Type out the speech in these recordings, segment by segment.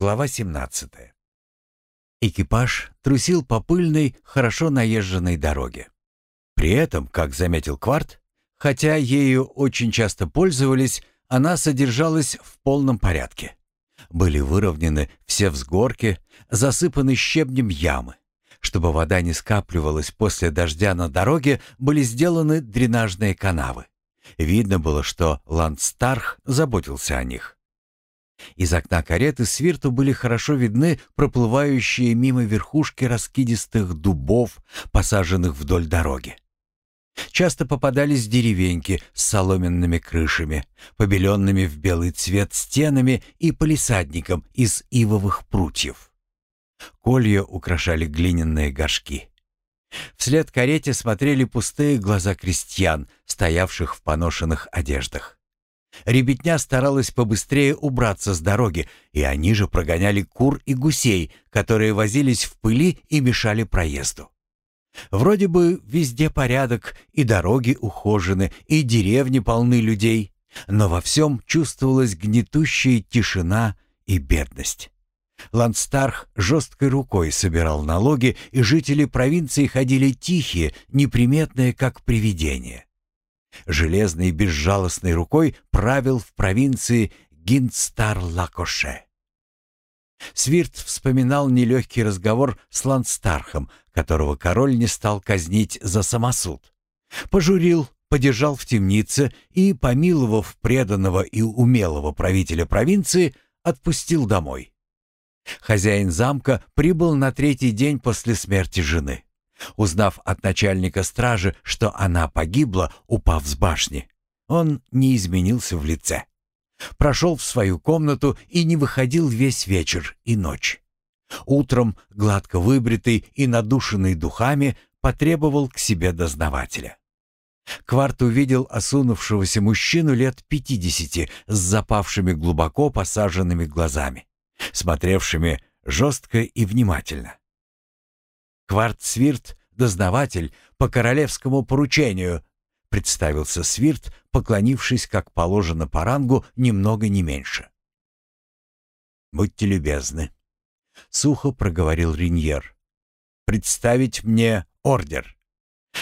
Глава 17. Экипаж трусил по пыльной, хорошо наезженной дороге. При этом, как заметил Кварт, хотя ею очень часто пользовались, она содержалась в полном порядке. Были выровнены все взгорки, засыпаны щебнем ямы. Чтобы вода не скапливалась после дождя на дороге, были сделаны дренажные канавы. Видно было, что Ландстарх заботился о них. Из окна кареты Свирту были хорошо видны проплывающие мимо верхушки раскидистых дубов, посаженных вдоль дороги. Часто попадались деревеньки с соломенными крышами, побеленными в белый цвет стенами и полисадником из ивовых прутьев. Колья украшали глиняные горшки. Вслед карете смотрели пустые глаза крестьян, стоявших в поношенных одеждах. Ребятня старалась побыстрее убраться с дороги, и они же прогоняли кур и гусей, которые возились в пыли и мешали проезду. Вроде бы везде порядок, и дороги ухожены, и деревни полны людей, но во всем чувствовалась гнетущая тишина и бедность. Ландстарх жесткой рукой собирал налоги, и жители провинции ходили тихие, неприметные, как привидения железной безжалостной рукой правил в провинции Гинстар-Лакоше. Свирт вспоминал нелегкий разговор с Ландстархом, которого король не стал казнить за самосуд. Пожурил, подержал в темнице и, помиловав преданного и умелого правителя провинции, отпустил домой. Хозяин замка прибыл на третий день после смерти жены. Узнав от начальника стражи, что она погибла, упав с башни, он не изменился в лице. Прошел в свою комнату и не выходил весь вечер и ночь. Утром, гладко выбритый и надушенный духами, потребовал к себе дознавателя. Кварт увидел осунувшегося мужчину лет пятидесяти с запавшими глубоко посаженными глазами, смотревшими жестко и внимательно. Кварт Свирт, дознаватель по королевскому поручению, представился Свирт, поклонившись, как положено по рангу, немного не меньше. «Будьте любезны», — сухо проговорил Риньер. «Представить мне ордер».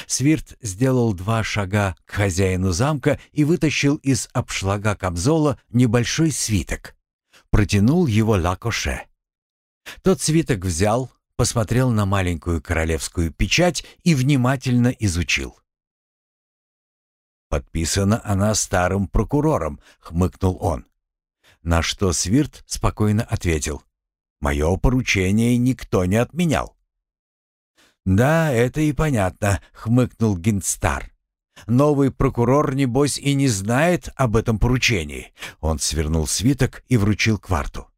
Свирт сделал два шага к хозяину замка и вытащил из обшлага камзола небольшой свиток. Протянул его Лакоше. Тот свиток взял, посмотрел на маленькую королевскую печать и внимательно изучил. «Подписана она старым прокурором», — хмыкнул он. На что Свирт спокойно ответил. «Мое поручение никто не отменял». «Да, это и понятно», — хмыкнул Гинстар. «Новый прокурор, небось, и не знает об этом поручении». Он свернул свиток и вручил кварту.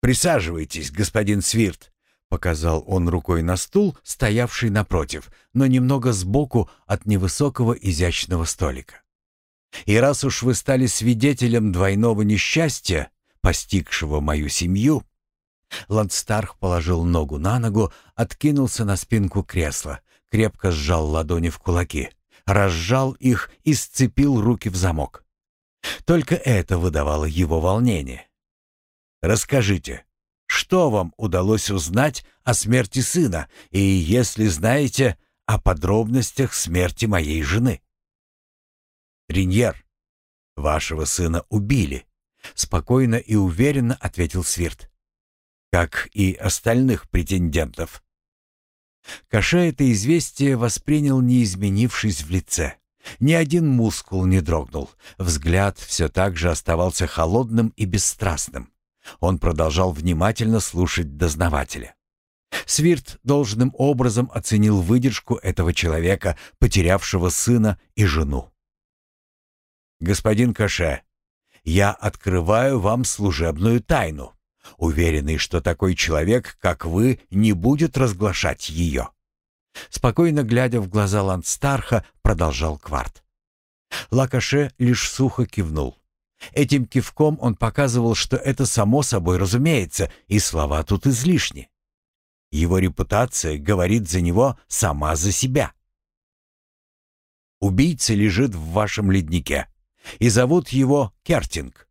«Присаживайтесь, господин Свирт. Показал он рукой на стул, стоявший напротив, но немного сбоку от невысокого изящного столика. «И раз уж вы стали свидетелем двойного несчастья, постигшего мою семью...» Ландстарх положил ногу на ногу, откинулся на спинку кресла, крепко сжал ладони в кулаки, разжал их и сцепил руки в замок. Только это выдавало его волнение. «Расскажите, что вам удалось узнать о смерти сына и, если знаете, о подробностях смерти моей жены? Риньер, вашего сына убили, спокойно и уверенно ответил Свирт. Как и остальных претендентов. Каша это известие воспринял, не изменившись в лице. Ни один мускул не дрогнул. Взгляд все так же оставался холодным и бесстрастным. Он продолжал внимательно слушать дознавателя. Свирт должным образом оценил выдержку этого человека, потерявшего сына и жену. «Господин Каше, я открываю вам служебную тайну, уверенный, что такой человек, как вы, не будет разглашать ее». Спокойно глядя в глаза Ландстарха, продолжал Кварт. Лакаше лишь сухо кивнул. Этим кивком он показывал, что это само собой разумеется, и слова тут излишни. Его репутация говорит за него сама за себя. Убийца лежит в вашем леднике, и зовут его Кертинг.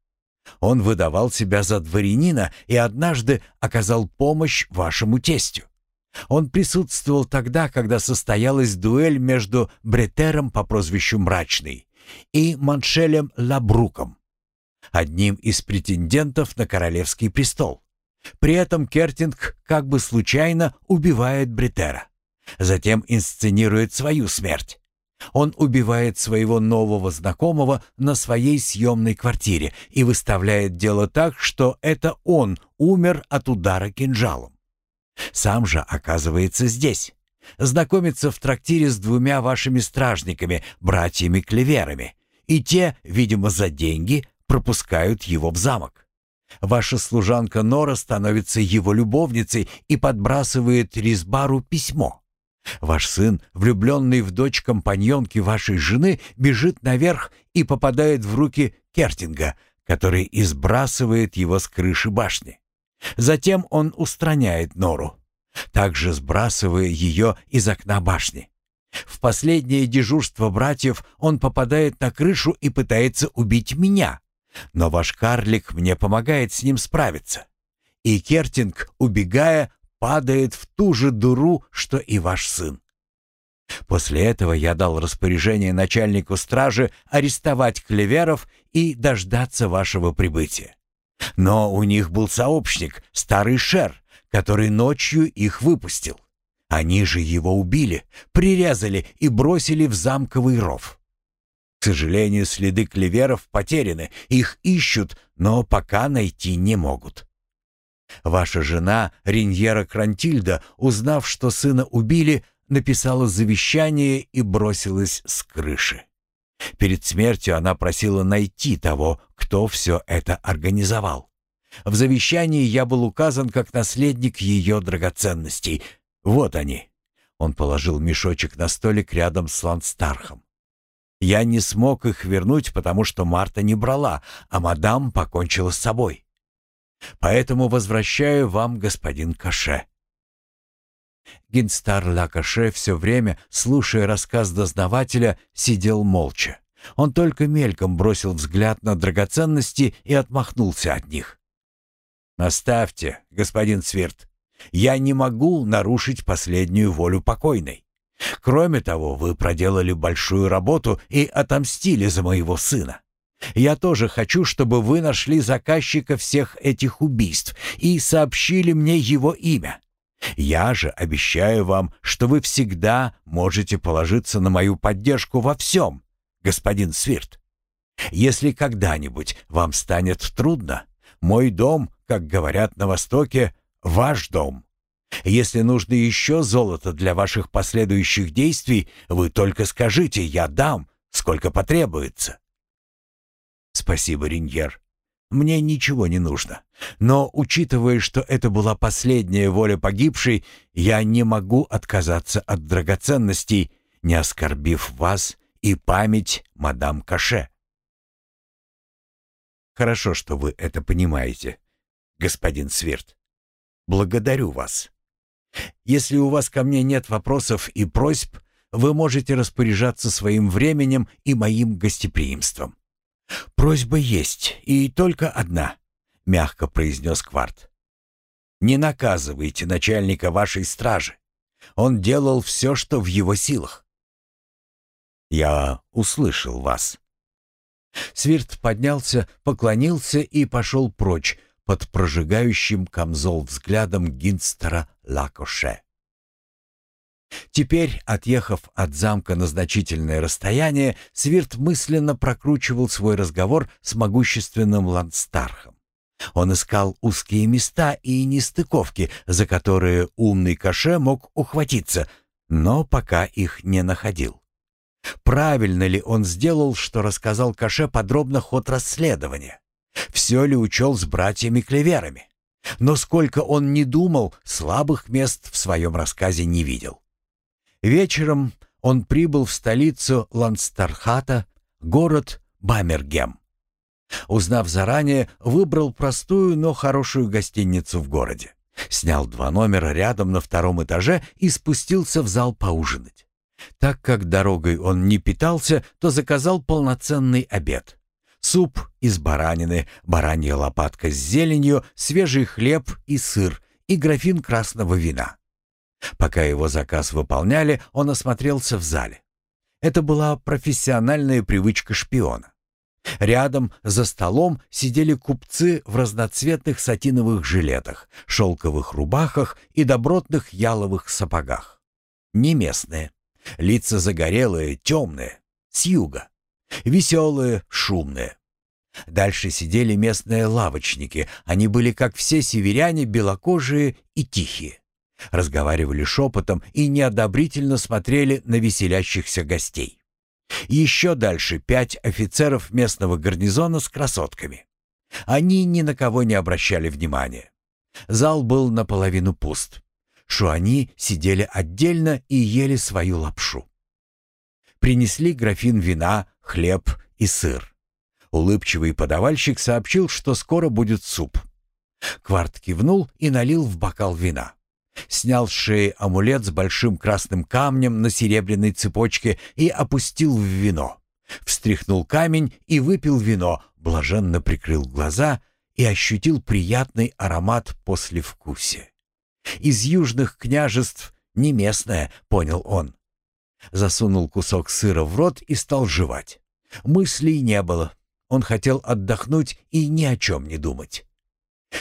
Он выдавал себя за дворянина и однажды оказал помощь вашему тестю. Он присутствовал тогда, когда состоялась дуэль между Бретером по прозвищу Мрачный и Маншелем Лабруком, одним из претендентов на королевский престол. При этом Кертинг как бы случайно убивает Бретера. Затем инсценирует свою смерть. Он убивает своего нового знакомого на своей съемной квартире и выставляет дело так, что это он умер от удара кинжалом. Сам же оказывается здесь. Знакомится в трактире с двумя вашими стражниками, братьями-клеверами, и те, видимо, за деньги пропускают его в замок. Ваша служанка Нора становится его любовницей и подбрасывает Ризбару письмо. Ваш сын, влюбленный в дочь компаньонки вашей жены, бежит наверх и попадает в руки Кертинга, который избрасывает его с крыши башни. Затем он устраняет Нору, также сбрасывая ее из окна башни. В последнее дежурство братьев он попадает на крышу и пытается убить меня, но ваш карлик мне помогает с ним справиться. И Кертинг, убегая, падает в ту же дуру, что и ваш сын. После этого я дал распоряжение начальнику стражи арестовать клеверов и дождаться вашего прибытия. Но у них был сообщник, старый Шер, который ночью их выпустил. Они же его убили, прирезали и бросили в замковый ров. К сожалению, следы клеверов потеряны, их ищут, но пока найти не могут. Ваша жена, Риньера Крантильда, узнав, что сына убили, написала завещание и бросилась с крыши. Перед смертью она просила найти того, кто все это организовал. В завещании я был указан как наследник ее драгоценностей. Вот они. Он положил мешочек на столик рядом с Ландстархом. Я не смог их вернуть, потому что Марта не брала, а мадам покончила с собой. Поэтому возвращаю вам, господин Каше». Гинстар Ла Каше все время, слушая рассказ дознавателя, сидел молча. Он только мельком бросил взгляд на драгоценности и отмахнулся от них. «Оставьте, господин Свирт. Я не могу нарушить последнюю волю покойной. Кроме того, вы проделали большую работу и отомстили за моего сына. Я тоже хочу, чтобы вы нашли заказчика всех этих убийств и сообщили мне его имя. Я же обещаю вам, что вы всегда можете положиться на мою поддержку во всем, господин Свирт. Если когда-нибудь вам станет трудно, мой дом, как говорят на Востоке, ваш дом. Если нужно еще золото для ваших последующих действий, вы только скажите, я дам, сколько потребуется. «Спасибо, Риньер. Мне ничего не нужно. Но, учитывая, что это была последняя воля погибшей, я не могу отказаться от драгоценностей, не оскорбив вас и память мадам Каше». «Хорошо, что вы это понимаете, господин Свирт. Благодарю вас. Если у вас ко мне нет вопросов и просьб, вы можете распоряжаться своим временем и моим гостеприимством. «Просьба есть, и только одна», — мягко произнес Кварт. «Не наказывайте начальника вашей стражи. Он делал все, что в его силах». «Я услышал вас». Свирт поднялся, поклонился и пошел прочь под прожигающим камзол взглядом Гинстера Лакоше. Теперь, отъехав от замка на значительное расстояние, Свирт мысленно прокручивал свой разговор с могущественным Ландстархом. Он искал узкие места и нестыковки, за которые умный Каше мог ухватиться, но пока их не находил. Правильно ли он сделал, что рассказал Каше подробно ход расследования? Все ли учел с братьями-клеверами? Но сколько он не думал, слабых мест в своем рассказе не видел. Вечером он прибыл в столицу Ланстархата, город Бамергем. Узнав заранее, выбрал простую, но хорошую гостиницу в городе. Снял два номера рядом на втором этаже и спустился в зал поужинать. Так как дорогой он не питался, то заказал полноценный обед. Суп из баранины, баранья лопатка с зеленью, свежий хлеб и сыр и графин красного вина. Пока его заказ выполняли, он осмотрелся в зале. Это была профессиональная привычка шпиона. Рядом за столом сидели купцы в разноцветных сатиновых жилетах, шелковых рубахах и добротных яловых сапогах. Не местные. Лица загорелые, темные, с юга. Веселые, шумные. Дальше сидели местные лавочники. Они были, как все северяне, белокожие и тихие. Разговаривали шепотом и неодобрительно смотрели на веселящихся гостей. Еще дальше пять офицеров местного гарнизона с красотками. Они ни на кого не обращали внимания. Зал был наполовину пуст. Шуани сидели отдельно и ели свою лапшу. Принесли графин вина, хлеб и сыр. Улыбчивый подавальщик сообщил, что скоро будет суп. Кварт кивнул и налил в бокал вина. Снял с шеи амулет с большим красным камнем на серебряной цепочке и опустил в вино. Встряхнул камень и выпил вино, блаженно прикрыл глаза и ощутил приятный аромат послевкусия. Из южных княжеств не местное, понял он. Засунул кусок сыра в рот и стал жевать. Мыслей не было. Он хотел отдохнуть и ни о чем не думать.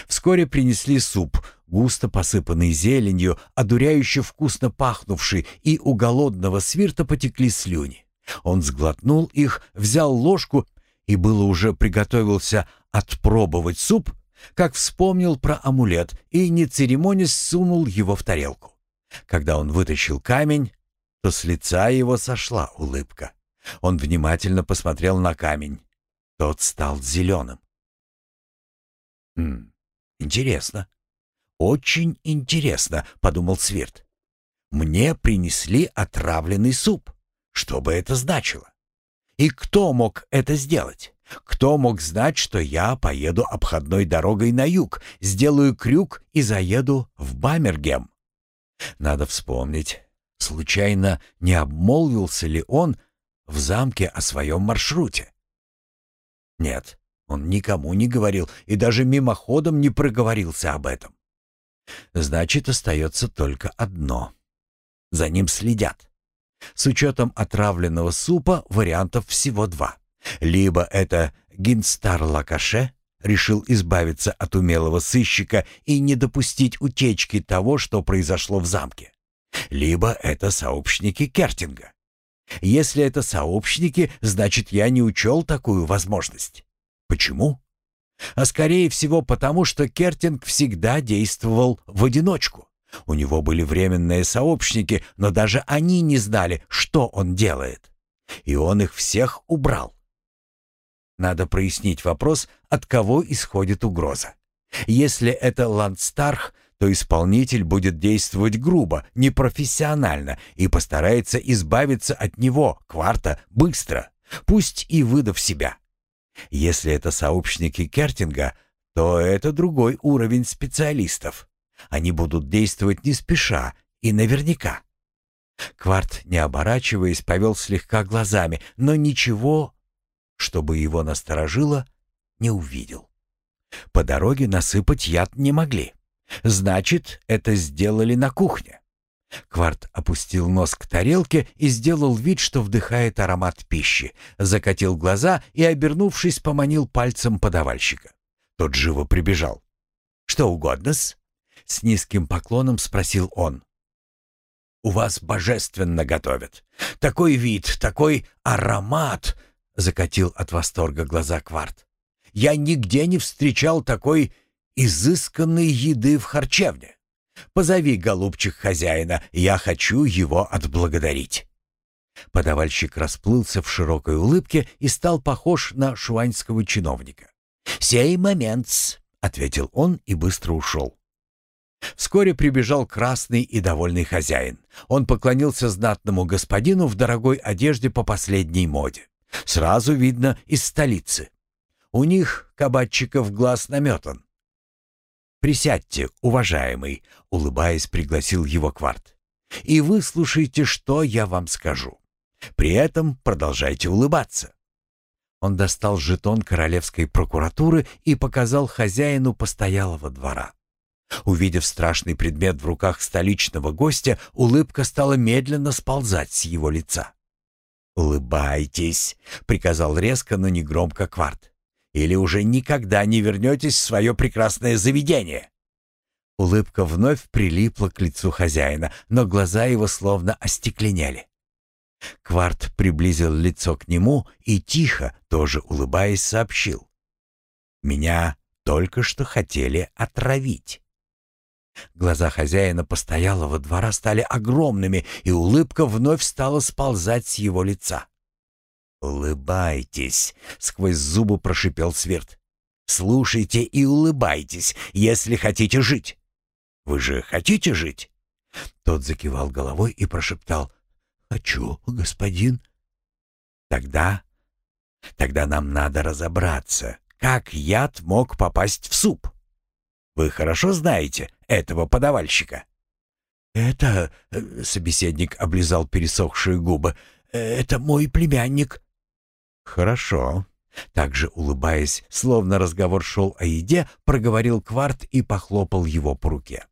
Вскоре принесли суп, густо посыпанный зеленью, одуряюще вкусно пахнувший, и у голодного свирта потекли слюни. Он сглотнул их, взял ложку и было уже приготовился отпробовать суп, как вспомнил про амулет и, не церемонясь, сунул его в тарелку. Когда он вытащил камень, то с лица его сошла улыбка. Он внимательно посмотрел на камень. Тот стал зеленым. «Хм, интересно. Очень интересно», — подумал Свирт. «Мне принесли отравленный суп. Что бы это значило? И кто мог это сделать? Кто мог знать, что я поеду обходной дорогой на юг, сделаю крюк и заеду в Бамергем? Надо вспомнить, случайно не обмолвился ли он в замке о своем маршруте? Нет, он никому не говорил и даже мимоходом не проговорился об этом. Значит, остается только одно. За ним следят. С учетом отравленного супа вариантов всего два. Либо это Гинстар Лакаше решил избавиться от умелого сыщика и не допустить утечки того, что произошло в замке. Либо это сообщники Кертинга. Если это сообщники, значит, я не учел такую возможность. Почему? А скорее всего потому, что Кертинг всегда действовал в одиночку. У него были временные сообщники, но даже они не знали, что он делает. И он их всех убрал. Надо прояснить вопрос, от кого исходит угроза. Если это Ландстарх, то исполнитель будет действовать грубо, непрофессионально и постарается избавиться от него, кварта, быстро, пусть и выдав себя. Если это сообщники Кертинга, то это другой уровень специалистов. Они будут действовать не спеша и наверняка. Кварт, не оборачиваясь, повел слегка глазами, но ничего чтобы его насторожило, не увидел. По дороге насыпать яд не могли. Значит, это сделали на кухне. Кварт опустил нос к тарелке и сделал вид, что вдыхает аромат пищи, закатил глаза и, обернувшись, поманил пальцем подавальщика. Тот живо прибежал. «Что угодно-с?» С низким поклоном спросил он. «У вас божественно готовят. Такой вид, такой аромат!» — закатил от восторга глаза Кварт. «Я нигде не встречал такой изысканной еды в харчевне. Позови, голубчик, хозяина, я хочу его отблагодарить». Подавальщик расплылся в широкой улыбке и стал похож на шуаньского чиновника. «Сей момент ответил он и быстро ушел. Вскоре прибежал красный и довольный хозяин. Он поклонился знатному господину в дорогой одежде по последней моде. Сразу видно из столицы. У них, кабачиков, глаз наметан. «Присядьте, уважаемый», — улыбаясь, пригласил его Кварт. «И выслушайте, что я вам скажу. При этом продолжайте улыбаться». Он достал жетон королевской прокуратуры и показал хозяину постоялого двора. Увидев страшный предмет в руках столичного гостя, улыбка стала медленно сползать с его лица. «Улыбайтесь», — приказал резко, но не громко Кварт. «Или уже никогда не вернетесь в свое прекрасное заведение». Улыбка вновь прилипла к лицу хозяина, но глаза его словно остекленели. Кварт приблизил лицо к нему и тихо, тоже улыбаясь, сообщил. «Меня только что хотели отравить». Глаза хозяина постоялого двора стали огромными, и улыбка вновь стала сползать с его лица. «Улыбайтесь!» — сквозь зубы прошипел Свирт. «Слушайте и улыбайтесь, если хотите жить. Вы же хотите жить?» Тот закивал головой и прошептал. «Хочу, господин». «Тогда... тогда нам надо разобраться, как яд мог попасть в суп. Вы хорошо знаете этого подавальщика?» «Это...» — собеседник облизал пересохшие губы. «Это мой племянник». «Хорошо». Также улыбаясь, словно разговор шел о еде, проговорил Кварт и похлопал его по руке.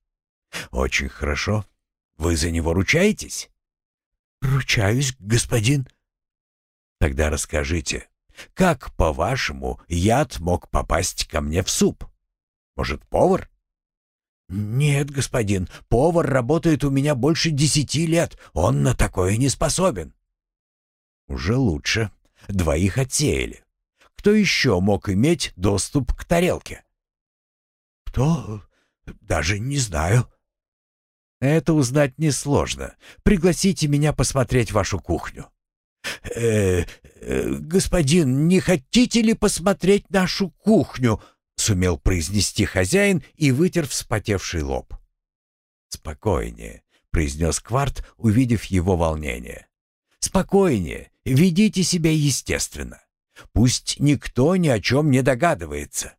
«Очень хорошо. Вы за него ручаетесь?» «Ручаюсь, господин». «Тогда расскажите, как, по-вашему, яд мог попасть ко мне в суп? Может, повар?» «Нет, господин, повар работает у меня больше десяти лет. Он на такое не способен». «Уже лучше. Двоих отсеяли. Кто еще мог иметь доступ к тарелке?» «Кто? Даже не знаю». «Это узнать несложно. Пригласите меня посмотреть вашу кухню». «Э, э, господин, не хотите ли посмотреть нашу кухню?» сумел произнести хозяин и вытер вспотевший лоб. «Спокойнее», — произнес Кварт, увидев его волнение. «Спокойнее, ведите себя естественно. Пусть никто ни о чем не догадывается».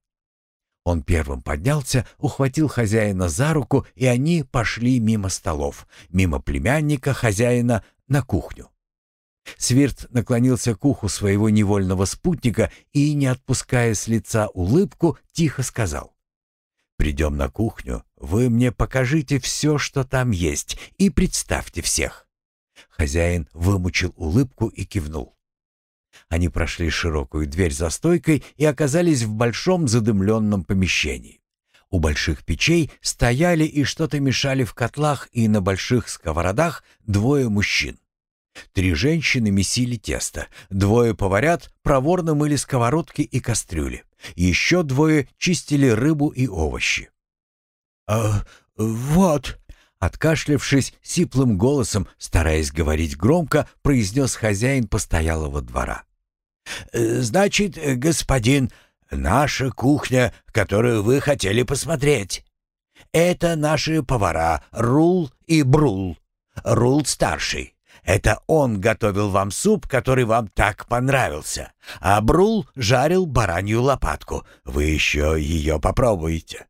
Он первым поднялся, ухватил хозяина за руку, и они пошли мимо столов, мимо племянника хозяина на кухню. Свирт наклонился к уху своего невольного спутника и, не отпуская с лица улыбку, тихо сказал. «Придем на кухню, вы мне покажите все, что там есть, и представьте всех». Хозяин вымучил улыбку и кивнул. Они прошли широкую дверь за стойкой и оказались в большом задымленном помещении. У больших печей стояли и что-то мешали в котлах, и на больших сковородах двое мужчин. Три женщины месили тесто, двое поварят проворно мыли сковородки и кастрюли, еще двое чистили рыбу и овощи. «А вот», откашлявшись сиплым голосом, стараясь говорить громко, произнес хозяин постоялого двора. «Значит, господин, наша кухня, которую вы хотели посмотреть. Это наши повара Рул и Брул. Рул старший, это он готовил вам суп, который вам так понравился. А Брул жарил баранью лопатку. Вы еще ее попробуете».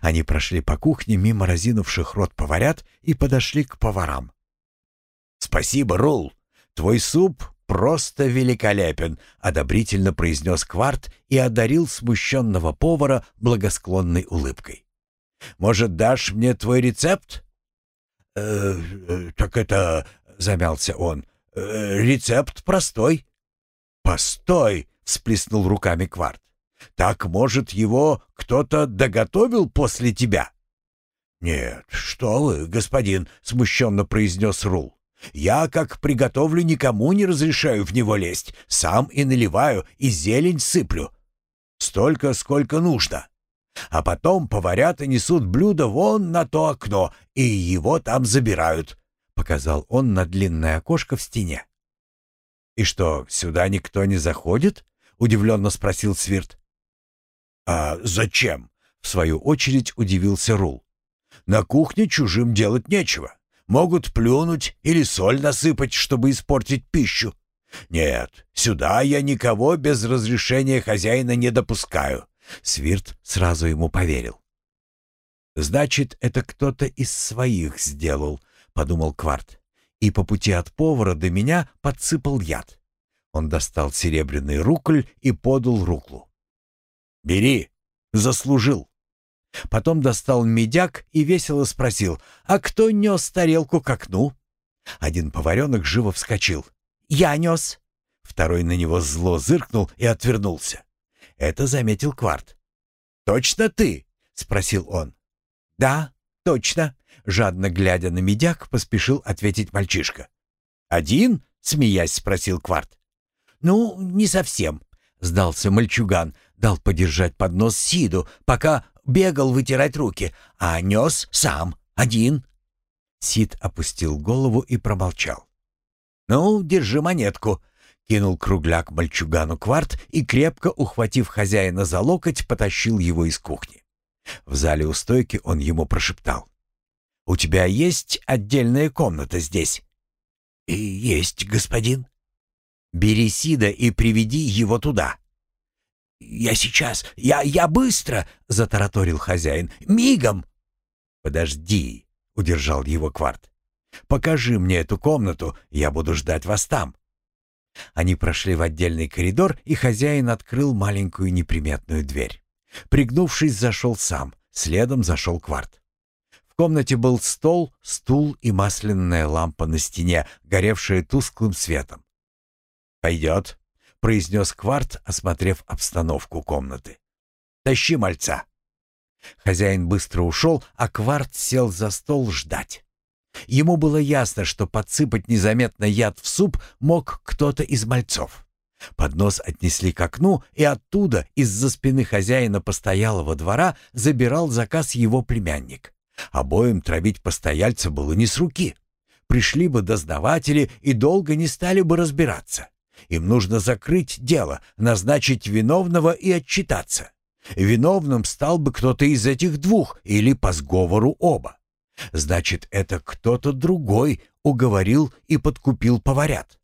Они прошли по кухне мимо разинувших рот поварят и подошли к поварам. «Спасибо, Рул. Твой суп просто великолепен», — одобрительно произнес Кварт и одарил смущенного повара благосклонной улыбкой. «Может, дашь мне твой рецепт?» «Э, э «Так это — замялся он. «Э, «Рецепт простой». «Постой!» — всплеснул руками Кварт. «Так, может, его кто-то доготовил после тебя?» «Нет, что вы, господин!» — смущенно произнес Рул. «Я, как приготовлю, никому не разрешаю в него лезть. Сам и наливаю, и зелень сыплю. Столько, сколько нужно. А потом поварята несут блюдо вон на то окно, и его там забирают. — показал он на длинное окошко в стене. «И что, сюда никто не заходит?» — удивленно спросил Свирт. «А зачем?» — в свою очередь удивился Рул. «На кухне чужим делать нечего. Могут плюнуть или соль насыпать, чтобы испортить пищу. Нет, сюда я никого без разрешения хозяина не допускаю». Свирт сразу ему поверил. «Значит, это кто-то из своих сделал», — подумал Кварт. И по пути от повара до меня подсыпал яд. Он достал серебряный рукль и подал руклу. «Бери, заслужил». Потом достал медяк и весело спросил, «А кто нес тарелку к окну?» Один поваренок живо вскочил. «Я нес». Второй на него зло зыркнул и отвернулся. Это заметил Кварт. «Точно ты?» — спросил он. «Да, точно», — жадно глядя на медяк, поспешил ответить мальчишка. «Один?» — смеясь спросил Кварт. «Ну, не совсем», — сдался мальчуган, дал подержать поднос Сиду, пока бегал вытирать руки, а нес сам, один. Сид опустил голову и промолчал. «Ну, держи монетку», — кинул кругляк мальчугану кварт и, крепко ухватив хозяина за локоть, потащил его из кухни. В зале у стойки он ему прошептал. «У тебя есть отдельная комната здесь?» «И есть, господин». «Бери Сида и приведи его туда». «Я сейчас, я, я быстро!» — затараторил хозяин. «Мигом!» «Подожди!» — удержал его Кварт. «Покажи мне эту комнату, я буду ждать вас там». Они прошли в отдельный коридор, и хозяин открыл маленькую неприметную дверь. Пригнувшись, зашел сам, следом зашел Кварт. В комнате был стол, стул и масляная лампа на стене, горевшая тусклым светом. «Пойдет», — произнес Кварт, осмотрев обстановку комнаты. «Тащи мальца». Хозяин быстро ушел, а Кварт сел за стол ждать. Ему было ясно, что подсыпать незаметно яд в суп мог кто-то из мальцов. Поднос отнесли к окну, и оттуда, из-за спины хозяина постоялого двора, забирал заказ его племянник. Обоим травить постояльца было не с руки. Пришли бы дознаватели и долго не стали бы разбираться. Им нужно закрыть дело, назначить виновного и отчитаться. Виновным стал бы кто-то из этих двух или по сговору оба. Значит, это кто-то другой уговорил и подкупил поварят.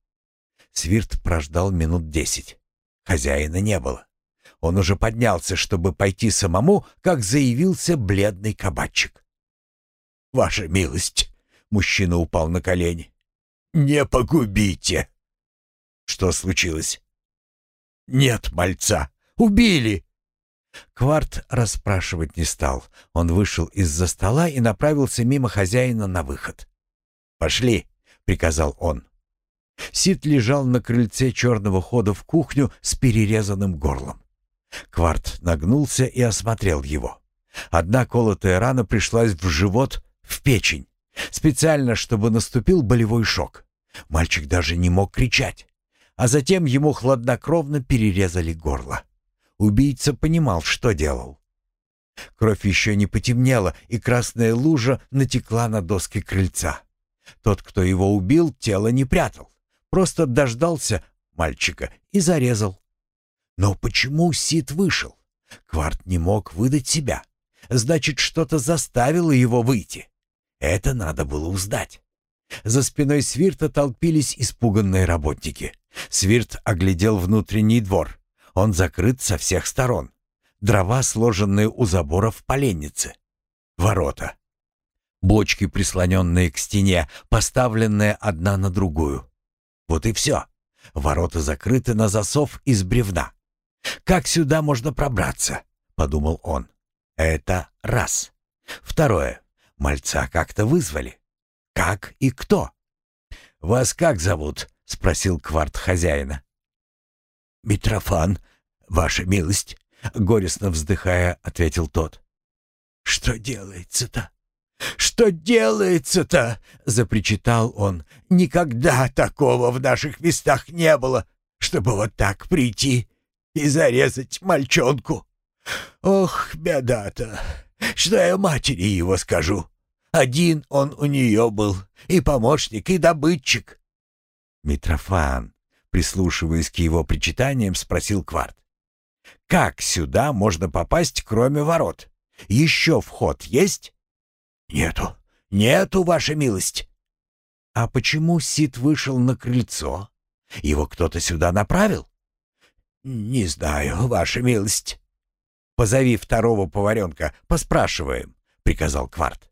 Свирт прождал минут десять. Хозяина не было. Он уже поднялся, чтобы пойти самому, как заявился бледный кабачик. «Ваша милость!» — мужчина упал на колени. «Не погубите!» «Что случилось?» «Нет мальца! Убили!» Кварт расспрашивать не стал. Он вышел из-за стола и направился мимо хозяина на выход. «Пошли!» — приказал он. Сид лежал на крыльце черного хода в кухню с перерезанным горлом. Кварт нагнулся и осмотрел его. Одна колотая рана пришлась в живот, в печень. Специально, чтобы наступил болевой шок. Мальчик даже не мог кричать. А затем ему хладнокровно перерезали горло. Убийца понимал, что делал. Кровь еще не потемнела, и красная лужа натекла на доски крыльца. Тот, кто его убил, тело не прятал. Просто дождался мальчика и зарезал. Но почему Сид вышел? Кварт не мог выдать себя. Значит, что-то заставило его выйти. Это надо было узнать. За спиной Свирта толпились испуганные работники. Свирт оглядел внутренний двор. Он закрыт со всех сторон. Дрова, сложенные у забора в поленнице. Ворота. Бочки, прислоненные к стене, поставленные одна на другую. Вот и все. Ворота закрыты на засов из бревна. «Как сюда можно пробраться?» — подумал он. «Это раз. Второе. Мальца как-то вызвали. Как и кто?» «Вас как зовут?» — спросил кварт хозяина. «Митрофан, ваша милость», — горестно вздыхая, ответил тот. «Что делается-то? Что делается-то?» — запричитал он. «Никогда такого в наших местах не было, чтобы вот так прийти и зарезать мальчонку. Ох, беда-то! Что я матери его скажу? Один он у нее был, и помощник, и добытчик». «Митрофан», прислушиваясь к его причитаниям, спросил Кварт. «Как сюда можно попасть, кроме ворот? Еще вход есть?» «Нету, нету, ваша милость». «А почему Сид вышел на крыльцо? Его кто-то сюда направил?» «Не знаю, ваша милость». «Позови второго поваренка, поспрашиваем», — приказал Кварт.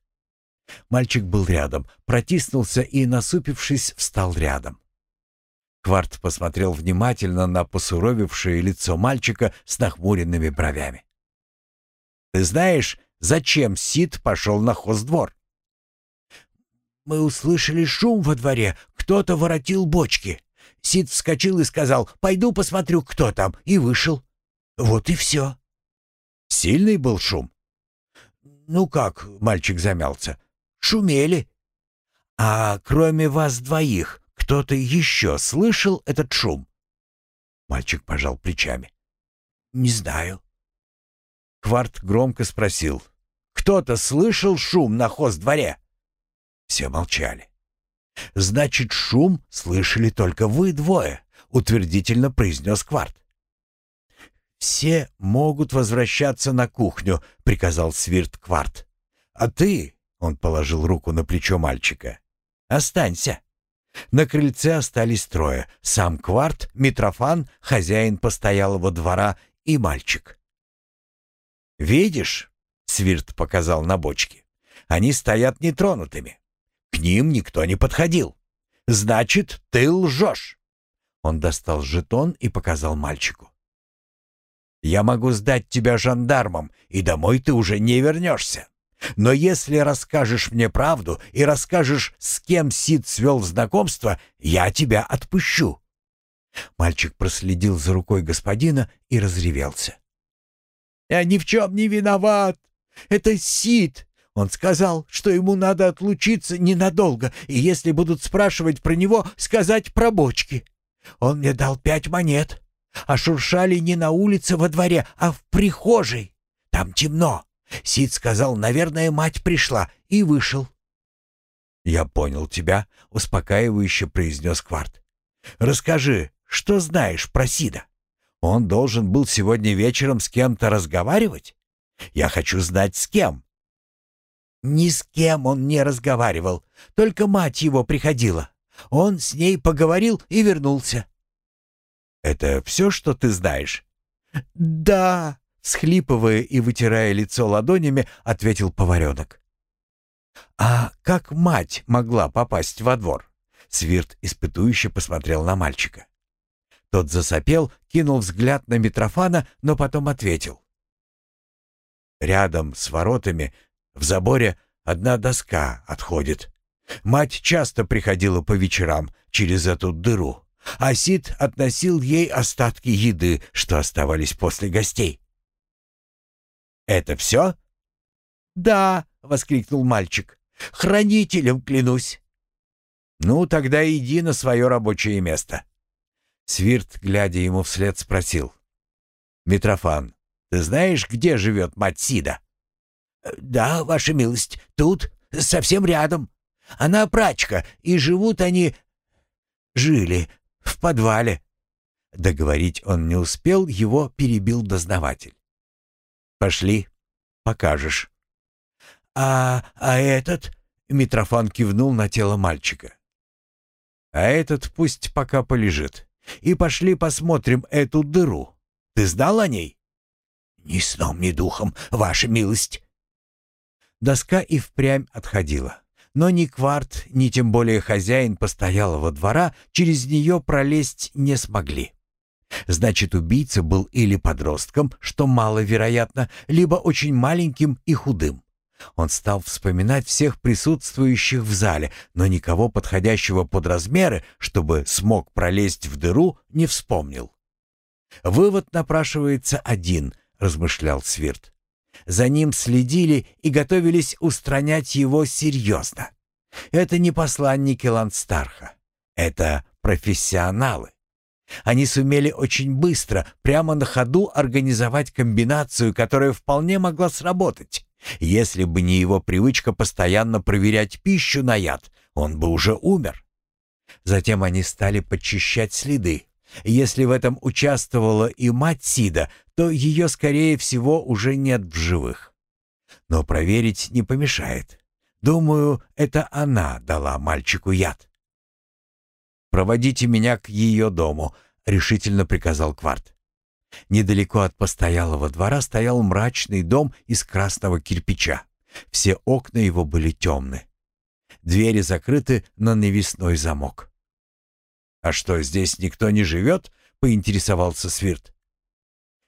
Мальчик был рядом, протиснулся и, насупившись, встал рядом. Кварт посмотрел внимательно на посуровевшее лицо мальчика с нахмуренными бровями. «Ты знаешь, зачем Сид пошел на хоздвор?» «Мы услышали шум во дворе, кто-то воротил бочки. Сид вскочил и сказал, «Пойду посмотрю, кто там», и вышел. Вот и все. Сильный был шум? Ну как, мальчик замялся. Шумели. А кроме вас двоих, кто-то еще слышал этот шум? Мальчик пожал плечами. Не знаю. Кварт громко спросил. «Кто-то слышал шум на хоз-дворе?» Все молчали. «Значит, шум слышали только вы двое», — утвердительно произнес Кварт. «Все могут возвращаться на кухню», — приказал Свирт Кварт. «А ты», — он положил руку на плечо мальчика, — «останься». На крыльце остались трое. Сам Кварт, Митрофан, хозяин постоялого двора и мальчик. «Видишь?» — Свирт показал на бочке. «Они стоят нетронутыми. К ним никто не подходил. Значит, ты лжешь». Он достал жетон и показал мальчику. Я могу сдать тебя жандармам, и домой ты уже не вернешься. Но если расскажешь мне правду и расскажешь, с кем Сид свел знакомство, я тебя отпущу». Мальчик проследил за рукой господина и разревелся. «Я ни в чем не виноват. Это Сид. Он сказал, что ему надо отлучиться ненадолго, и если будут спрашивать про него, сказать про бочки. Он мне дал пять монет а шуршали не на улице во дворе, а в прихожей. Там темно. Сид сказал, наверное, мать пришла, и вышел. «Я понял тебя», — успокаивающе произнес Кварт. «Расскажи, что знаешь про Сида? Он должен был сегодня вечером с кем-то разговаривать? Я хочу знать, с кем». «Ни с кем он не разговаривал, только мать его приходила. Он с ней поговорил и вернулся. «Это все, что ты знаешь?» «Да», — схлипывая и вытирая лицо ладонями, ответил поваренок. «А как мать могла попасть во двор?» Свирт испытующе посмотрел на мальчика. Тот засопел, кинул взгляд на Митрофана, но потом ответил. «Рядом с воротами в заборе одна доска отходит. Мать часто приходила по вечерам через эту дыру а Сид относил ей остатки еды, что оставались после гостей. «Это все?» «Да», — воскликнул мальчик, — «хранителем клянусь». «Ну, тогда иди на свое рабочее место». Свирт, глядя ему вслед, спросил. «Митрофан, ты знаешь, где живет мать Сида?» «Да, ваша милость, тут, совсем рядом. Она прачка, и живут они... жили в подвале». Договорить он не успел, его перебил дознаватель. «Пошли, покажешь». «А, а этот?» — Митрофан кивнул на тело мальчика. «А этот пусть пока полежит. И пошли посмотрим эту дыру. Ты знал о ней?» «Ни сном, ни духом, ваша милость». Доска и впрямь отходила. Но ни Кварт, ни тем более хозяин постоялого двора через нее пролезть не смогли. Значит, убийца был или подростком, что маловероятно, либо очень маленьким и худым. Он стал вспоминать всех присутствующих в зале, но никого подходящего под размеры, чтобы смог пролезть в дыру, не вспомнил. «Вывод напрашивается один», — размышлял Свирт. За ним следили и готовились устранять его серьезно. Это не посланники Ландстарха. Это профессионалы. Они сумели очень быстро, прямо на ходу организовать комбинацию, которая вполне могла сработать. Если бы не его привычка постоянно проверять пищу на яд, он бы уже умер. Затем они стали подчищать следы. Если в этом участвовала и мать Сида, то ее, скорее всего, уже нет в живых. Но проверить не помешает. Думаю, это она дала мальчику яд. «Проводите меня к ее дому», — решительно приказал Кварт. Недалеко от постоялого двора стоял мрачный дом из красного кирпича. Все окна его были темны. Двери закрыты на навесной замок. «А что, здесь никто не живет?» — поинтересовался Свирт.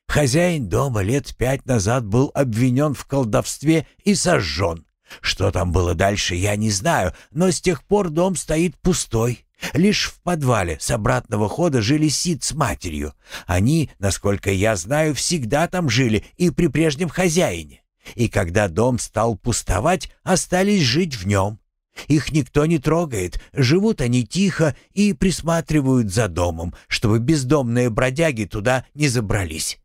Хозяин дома лет пять назад был обвинен в колдовстве и сожжен. Что там было дальше, я не знаю, но с тех пор дом стоит пустой. Лишь в подвале с обратного хода жили Сид с матерью. Они, насколько я знаю, всегда там жили и при прежнем хозяине. И когда дом стал пустовать, остались жить в нем. Их никто не трогает, живут они тихо и присматривают за домом, чтобы бездомные бродяги туда не забрались.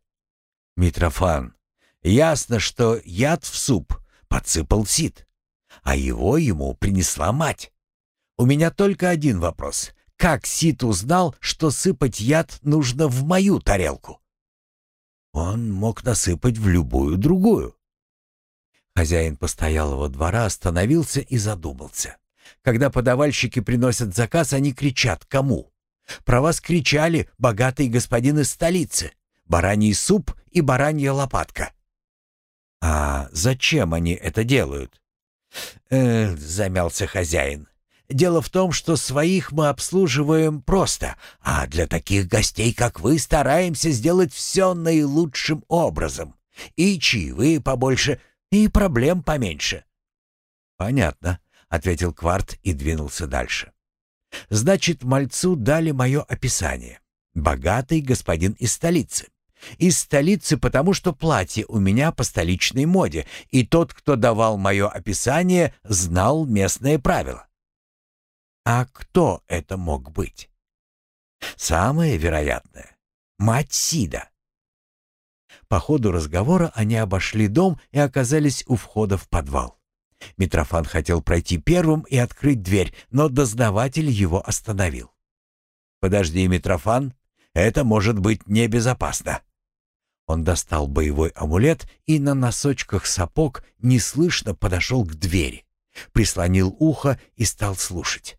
Митрофан, ясно, что яд в суп подсыпал Сид, а его ему принесла мать. У меня только один вопрос. Как Сид узнал, что сыпать яд нужно в мою тарелку? Он мог насыпать в любую другую. Хозяин постоялого двора остановился и задумался. Когда подавальщики приносят заказ, они кричат «Кому?». Про вас кричали богатый господин из столицы, бараний суп и баранья лопатка. А зачем они это делают? Э, замялся хозяин. Дело в том, что своих мы обслуживаем просто, а для таких гостей, как вы, стараемся сделать все наилучшим образом. И чаевые побольше, и проблем поменьше». «Понятно», — ответил Кварт и двинулся дальше. «Значит, мальцу дали мое описание. Богатый господин из столицы. Из столицы, потому что платье у меня по столичной моде, и тот, кто давал мое описание, знал местные правила. А кто это мог быть? Самое вероятное — мать Сида. По ходу разговора они обошли дом и оказались у входа в подвал. Митрофан хотел пройти первым и открыть дверь, но дознаватель его остановил. «Подожди, Митрофан, это может быть небезопасно». Он достал боевой амулет и на носочках сапог неслышно подошел к двери, прислонил ухо и стал слушать.